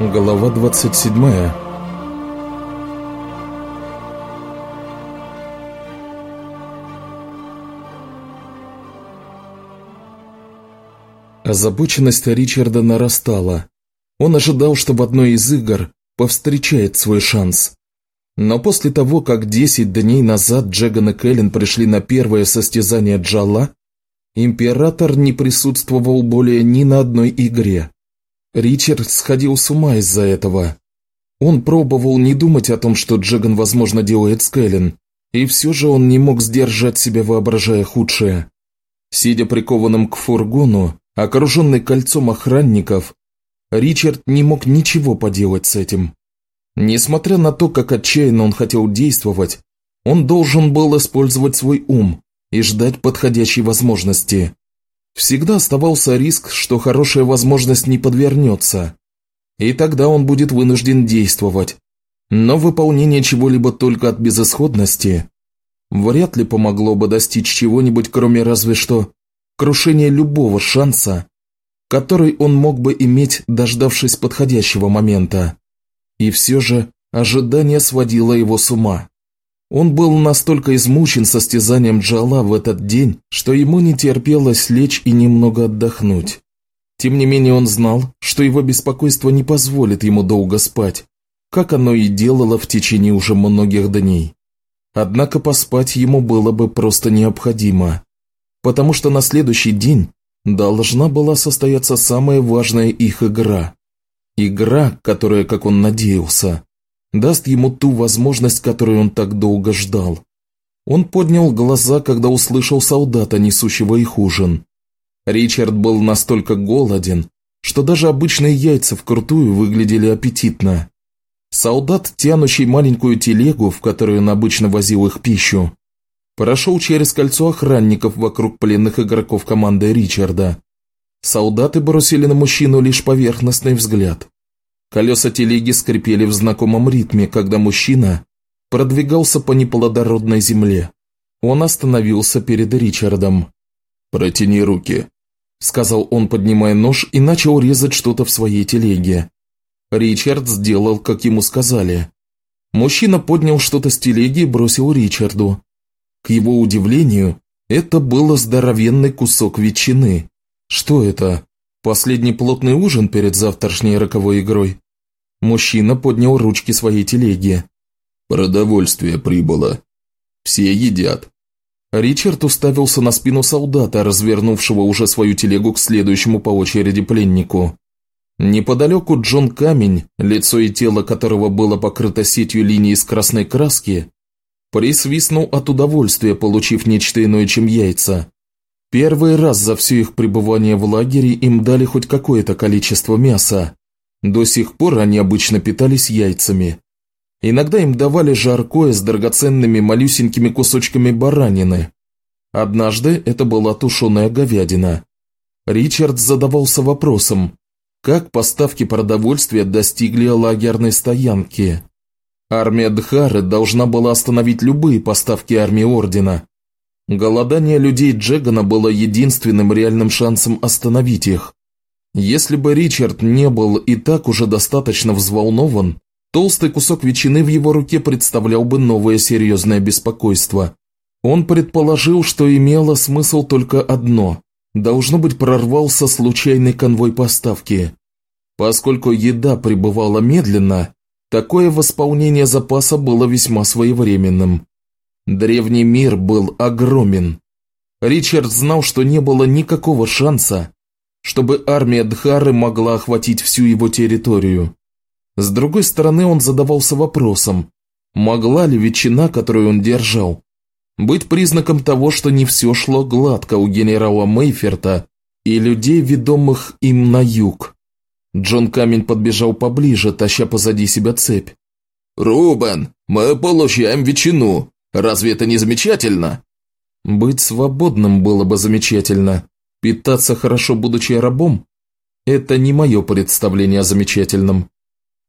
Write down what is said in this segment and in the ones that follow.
Глава 27 Озабоченность Ричарда нарастала. Он ожидал, что в одной из игр повстречает свой шанс. Но после того, как 10 дней назад Джеган и Кэлен пришли на первое состязание Джала, Император не присутствовал более ни на одной игре. Ричард сходил с ума из-за этого. Он пробовал не думать о том, что Джеган, возможно, делает с Кэлен, и все же он не мог сдержать себя, воображая худшее. Сидя прикованным к фургону, окруженный кольцом охранников, Ричард не мог ничего поделать с этим. Несмотря на то, как отчаянно он хотел действовать, он должен был использовать свой ум, и ждать подходящей возможности. Всегда оставался риск, что хорошая возможность не подвернется, и тогда он будет вынужден действовать. Но выполнение чего-либо только от безысходности вряд ли помогло бы достичь чего-нибудь, кроме разве что крушения любого шанса, который он мог бы иметь, дождавшись подходящего момента. И все же ожидание сводило его с ума. Он был настолько измучен состязанием Джала в этот день, что ему не терпелось лечь и немного отдохнуть. Тем не менее он знал, что его беспокойство не позволит ему долго спать, как оно и делало в течение уже многих дней. Однако поспать ему было бы просто необходимо, потому что на следующий день должна была состояться самая важная их игра. Игра, которая, как он надеялся, даст ему ту возможность, которую он так долго ждал. Он поднял глаза, когда услышал солдата, несущего их ужин. Ричард был настолько голоден, что даже обычные яйца вкрутую выглядели аппетитно. Солдат, тянущий маленькую телегу, в которую он обычно возил их пищу, прошел через кольцо охранников вокруг пленных игроков команды Ричарда. Солдаты бросили на мужчину лишь поверхностный взгляд. Колеса телеги скрипели в знакомом ритме, когда мужчина продвигался по неплодородной земле. Он остановился перед Ричардом. «Протяни руки», – сказал он, поднимая нож, и начал резать что-то в своей телеге. Ричард сделал, как ему сказали. Мужчина поднял что-то с телеги и бросил Ричарду. К его удивлению, это был здоровенный кусок ветчины. Что это? Последний плотный ужин перед завтрашней роковой игрой. Мужчина поднял ручки своей телеги. «Продовольствие прибыло. Все едят». Ричард уставился на спину солдата, развернувшего уже свою телегу к следующему по очереди пленнику. Неподалеку Джон Камень, лицо и тело которого было покрыто сетью линий из красной краски, присвистнул от удовольствия, получив нечто иное, чем яйца. Первый раз за все их пребывание в лагере им дали хоть какое-то количество мяса. До сих пор они обычно питались яйцами. Иногда им давали жаркое с драгоценными малюсенькими кусочками баранины. Однажды это была тушеная говядина. Ричард задавался вопросом, как поставки продовольствия достигли лагерной стоянки. Армия Дхары должна была остановить любые поставки армии Ордена, Голодание людей Джегана было единственным реальным шансом остановить их. Если бы Ричард не был и так уже достаточно взволнован, толстый кусок ветчины в его руке представлял бы новое серьезное беспокойство. Он предположил, что имело смысл только одно – должно быть прорвался случайный конвой поставки. Поскольку еда пребывала медленно, такое восполнение запаса было весьма своевременным. Древний мир был огромен. Ричард знал, что не было никакого шанса, чтобы армия Дхары могла охватить всю его территорию. С другой стороны, он задавался вопросом, могла ли ветчина, которую он держал, быть признаком того, что не все шло гладко у генерала Мейферта и людей, ведомых им на юг. Джон Камень подбежал поближе, таща позади себя цепь. «Рубен, мы получаем ветчину. Разве это не замечательно?» «Быть свободным было бы замечательно. Питаться хорошо, будучи рабом? Это не мое представление о замечательном».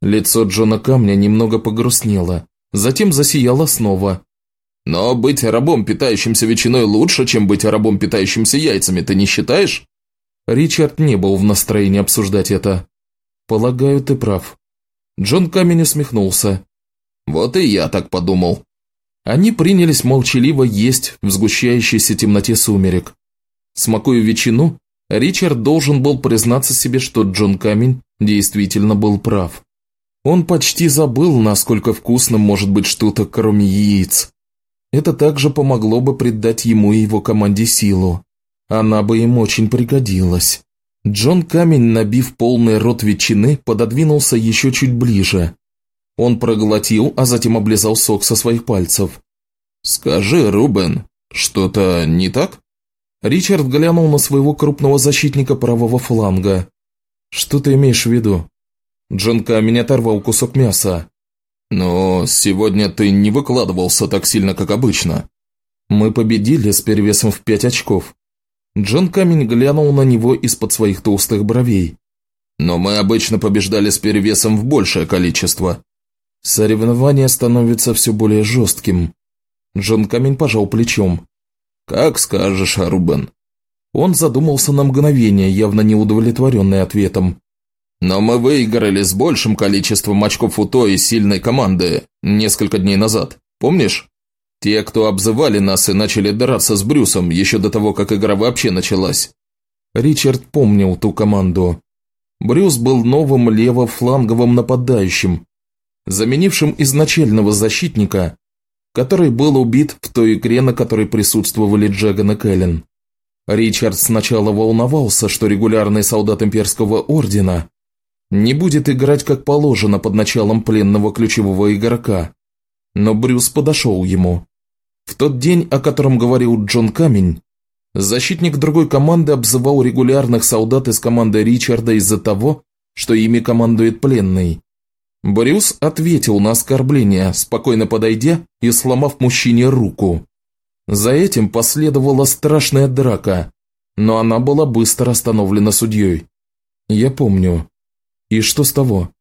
Лицо Джона Камня немного погрустнело, затем засияло снова. «Но быть рабом, питающимся ветчиной, лучше, чем быть рабом, питающимся яйцами, ты не считаешь?» Ричард не был в настроении обсуждать это. «Полагаю, ты прав. Джон Камень усмехнулся. «Вот и я так подумал». Они принялись молчаливо есть в сгущающейся темноте сумерек. Смакуя ветчину, Ричард должен был признаться себе, что Джон Камень действительно был прав. Он почти забыл, насколько вкусным может быть что-то, кроме яиц. Это также помогло бы придать ему и его команде силу. Она бы им очень пригодилась. Джон Камень, набив полный рот ветчины, пододвинулся еще чуть ближе. Он проглотил, а затем облизал сок со своих пальцев. «Скажи, Рубен, что-то не так?» Ричард глянул на своего крупного защитника правого фланга. «Что ты имеешь в виду?» Джон Камень оторвал кусок мяса. «Но сегодня ты не выкладывался так сильно, как обычно». «Мы победили с перевесом в пять очков». Джон Камень глянул на него из-под своих толстых бровей. «Но мы обычно побеждали с перевесом в большее количество». Соревнование становится все более жестким. Джон Камень пожал плечом. «Как скажешь, Рубен». Он задумался на мгновение, явно неудовлетворенный ответом. «Но мы выиграли с большим количеством очков у той сильной команды несколько дней назад, помнишь? Те, кто обзывали нас и начали драться с Брюсом еще до того, как игра вообще началась». Ричард помнил ту команду. Брюс был новым левофланговым нападающим, заменившим изначального защитника, который был убит в той игре, на которой присутствовали Джаган и Кэлен. Ричард сначала волновался, что регулярный солдат имперского ордена не будет играть как положено под началом пленного ключевого игрока, но Брюс подошел ему. В тот день, о котором говорил Джон Камень, защитник другой команды обзывал регулярных солдат из команды Ричарда из-за того, что ими командует пленный. Брюс ответил на оскорбление, спокойно подойдя и сломав мужчине руку. За этим последовала страшная драка, но она была быстро остановлена судьей. Я помню. И что с того?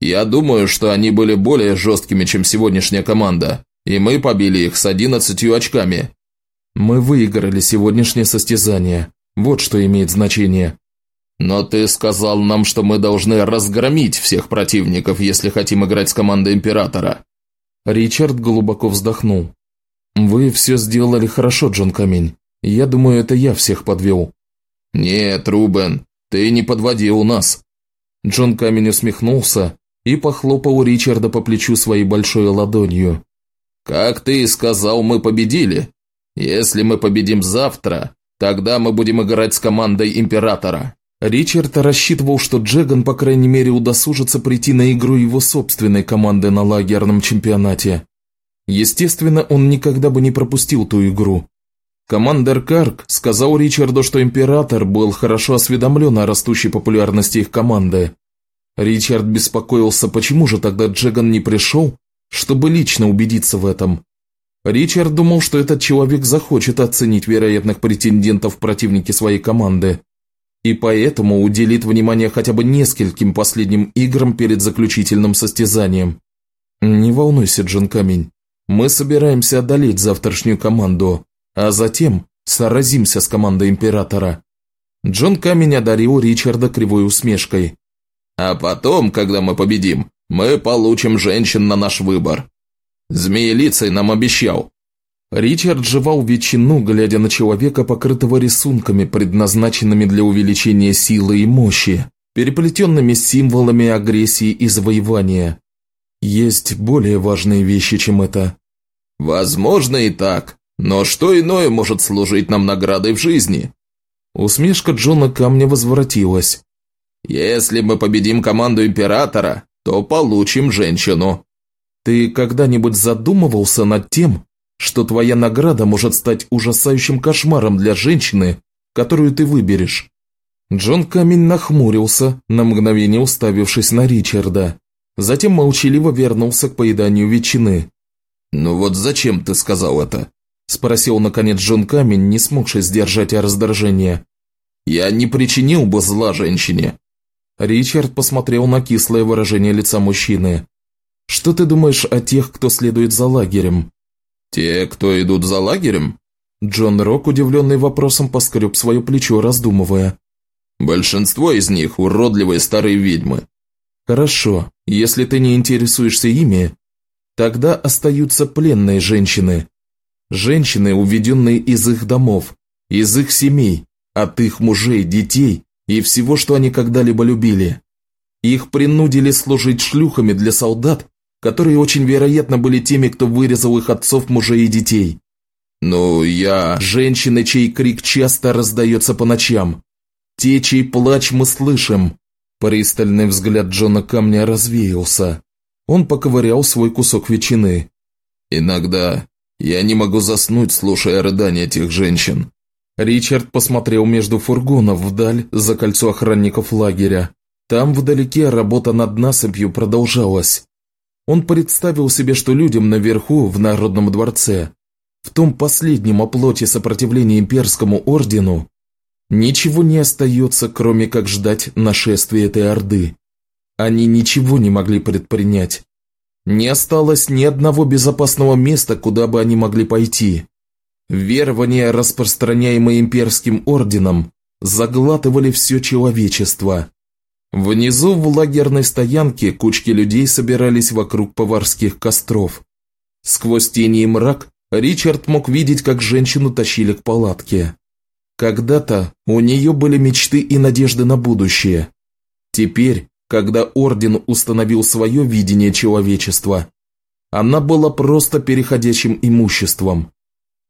Я думаю, что они были более жесткими, чем сегодняшняя команда, и мы побили их с одиннадцатью очками. Мы выиграли сегодняшнее состязание. Вот что имеет значение. «Но ты сказал нам, что мы должны разгромить всех противников, если хотим играть с командой Императора». Ричард глубоко вздохнул. «Вы все сделали хорошо, Джон Камень. Я думаю, это я всех подвел». «Нет, Рубен, ты не подводил нас». Джон Камень усмехнулся и похлопал Ричарда по плечу своей большой ладонью. «Как ты и сказал, мы победили. Если мы победим завтра, тогда мы будем играть с командой Императора». Ричард рассчитывал, что Джеган, по крайней мере, удосужится прийти на игру его собственной команды на лагерном чемпионате. Естественно, он никогда бы не пропустил ту игру. Командер Карк сказал Ричарду, что Император был хорошо осведомлен о растущей популярности их команды. Ричард беспокоился, почему же тогда Джеган не пришел, чтобы лично убедиться в этом. Ричард думал, что этот человек захочет оценить вероятных претендентов в противнике своей команды и поэтому уделит внимание хотя бы нескольким последним играм перед заключительным состязанием. Не волнуйся, Джон Камень, мы собираемся одолеть завтрашнюю команду, а затем сразимся с командой Императора. Джон Камень одарил Ричарда кривой усмешкой. А потом, когда мы победим, мы получим женщин на наш выбор. Змеелицей нам обещал, Ричард жевал ветчину, глядя на человека, покрытого рисунками, предназначенными для увеличения силы и мощи, переплетенными символами агрессии и завоевания. Есть более важные вещи, чем это. Возможно и так, но что иное может служить нам наградой в жизни? Усмешка Джона Камня возвратилась. Если мы победим команду Императора, то получим женщину. Ты когда-нибудь задумывался над тем, что твоя награда может стать ужасающим кошмаром для женщины, которую ты выберешь». Джон Камень нахмурился, на мгновение уставившись на Ричарда. Затем молчаливо вернулся к поеданию ветчины. «Ну вот зачем ты сказал это?» – спросил наконец Джон Камень, не смогший сдержать раздражение. «Я не причинил бы зла женщине». Ричард посмотрел на кислое выражение лица мужчины. «Что ты думаешь о тех, кто следует за лагерем?» «Те, кто идут за лагерем?» Джон Рок, удивленный вопросом, поскреб свое плечо, раздумывая. «Большинство из них – уродливые старые ведьмы». «Хорошо. Если ты не интересуешься ими, тогда остаются пленные женщины. Женщины, уведенные из их домов, из их семей, от их мужей, детей и всего, что они когда-либо любили. Их принудили служить шлюхами для солдат, которые очень вероятно были теми, кто вырезал их отцов, мужей и детей. «Ну, я...» Женщины, чей крик часто раздается по ночам. Те, чей плач мы слышим. Пристальный взгляд Джона Камня развеялся. Он поковырял свой кусок ветчины. «Иногда я не могу заснуть, слушая рыдания этих женщин». Ричард посмотрел между фургонов вдаль за кольцо охранников лагеря. Там вдалеке работа над насыпью продолжалась. Он представил себе, что людям наверху, в Народном дворце, в том последнем оплоте сопротивления имперскому ордену, ничего не остается, кроме как ждать нашествия этой орды. Они ничего не могли предпринять. Не осталось ни одного безопасного места, куда бы они могли пойти. Верования, распространяемые имперским орденом, заглатывали все человечество. Внизу в лагерной стоянке кучки людей собирались вокруг поварских костров. Сквозь тени и мрак Ричард мог видеть, как женщину тащили к палатке. Когда-то у нее были мечты и надежды на будущее. Теперь, когда Орден установил свое видение человечества, она была просто переходящим имуществом.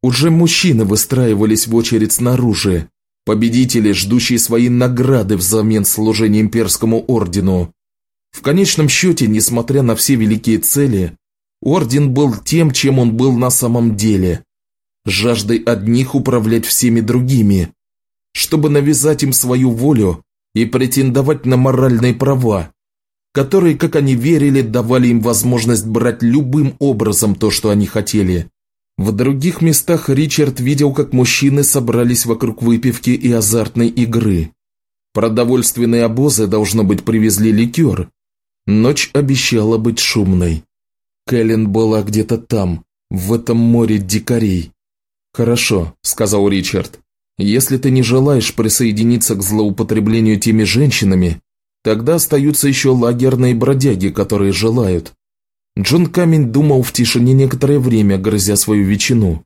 Уже мужчины выстраивались в очередь снаружи, победители, ждущие свои награды взамен служения имперскому ордену. В конечном счете, несмотря на все великие цели, Орден был тем, чем он был на самом деле. Жаждой одних управлять всеми другими, чтобы навязать им свою волю и претендовать на моральные права, которые, как они верили, давали им возможность брать любым образом то, что они хотели. В других местах Ричард видел, как мужчины собрались вокруг выпивки и азартной игры. Продовольственные обозы, должно быть, привезли ликер. Ночь обещала быть шумной. Кэлен была где-то там, в этом море дикарей. «Хорошо», – сказал Ричард. «Если ты не желаешь присоединиться к злоупотреблению теми женщинами, тогда остаются еще лагерные бродяги, которые желают». Джон Камень думал в тишине некоторое время, грызя свою ветчину.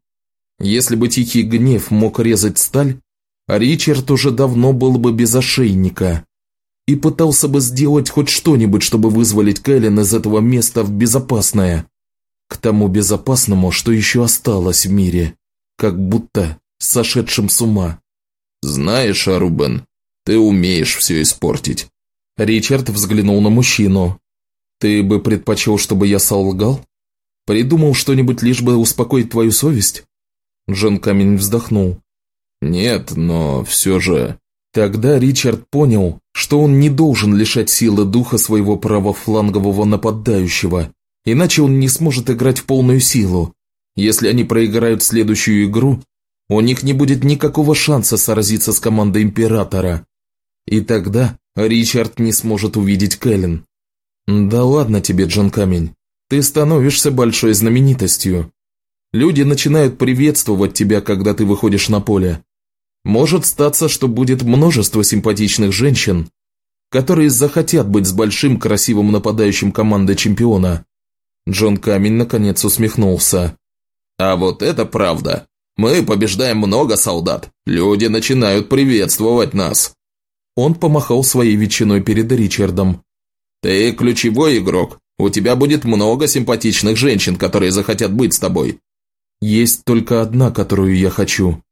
Если бы тихий гнев мог резать сталь, Ричард уже давно был бы без ошейника и пытался бы сделать хоть что-нибудь, чтобы вызволить Кэлен из этого места в безопасное. К тому безопасному, что еще осталось в мире, как будто сошедшим с ума. «Знаешь, Арубен, ты умеешь все испортить». Ричард взглянул на мужчину. «Ты бы предпочел, чтобы я солгал? Придумал что-нибудь, лишь бы успокоить твою совесть?» Джон Камень вздохнул. «Нет, но все же...» Тогда Ричард понял, что он не должен лишать силы духа своего правофлангового нападающего, иначе он не сможет играть в полную силу. Если они проиграют следующую игру, у них не будет никакого шанса сразиться с командой Императора. И тогда Ричард не сможет увидеть Кэлен. Да ладно тебе, Джон Камень, ты становишься большой знаменитостью. Люди начинают приветствовать тебя, когда ты выходишь на поле. Может статься, что будет множество симпатичных женщин, которые захотят быть с большим красивым нападающим команды чемпиона. Джон Камень наконец усмехнулся. А вот это правда. Мы побеждаем много солдат. Люди начинают приветствовать нас. Он помахал своей ветчиной перед Ричардом. Ты ключевой игрок. У тебя будет много симпатичных женщин, которые захотят быть с тобой. Есть только одна, которую я хочу.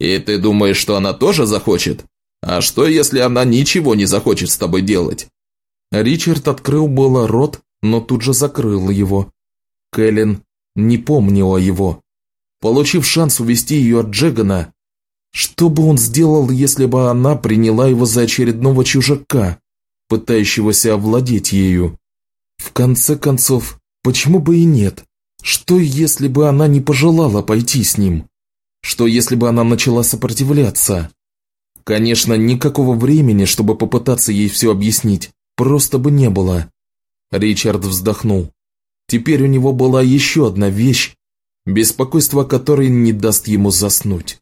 И ты думаешь, что она тоже захочет? А что, если она ничего не захочет с тобой делать?» Ричард открыл было рот, но тут же закрыл его. Кэлен не помнила его. Получив шанс увести ее от Джегана, что бы он сделал, если бы она приняла его за очередного чужака, пытающегося овладеть ею? В конце концов, почему бы и нет? Что, если бы она не пожелала пойти с ним? Что если бы она начала сопротивляться? Конечно, никакого времени, чтобы попытаться ей все объяснить, просто бы не было. Ричард вздохнул. Теперь у него была еще одна вещь, беспокойство которой не даст ему заснуть.